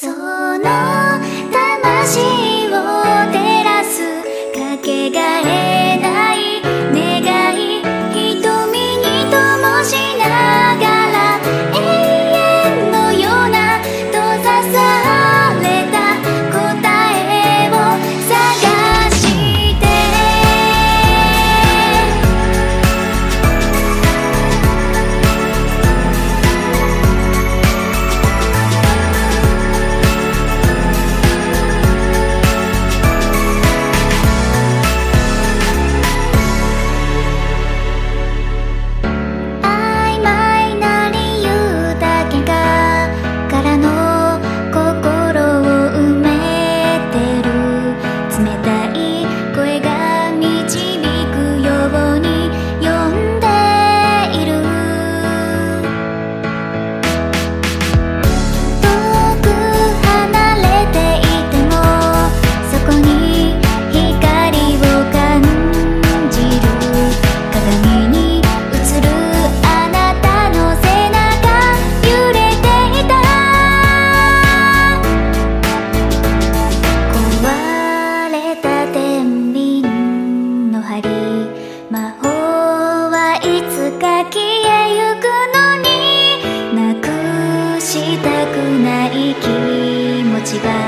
そう。一番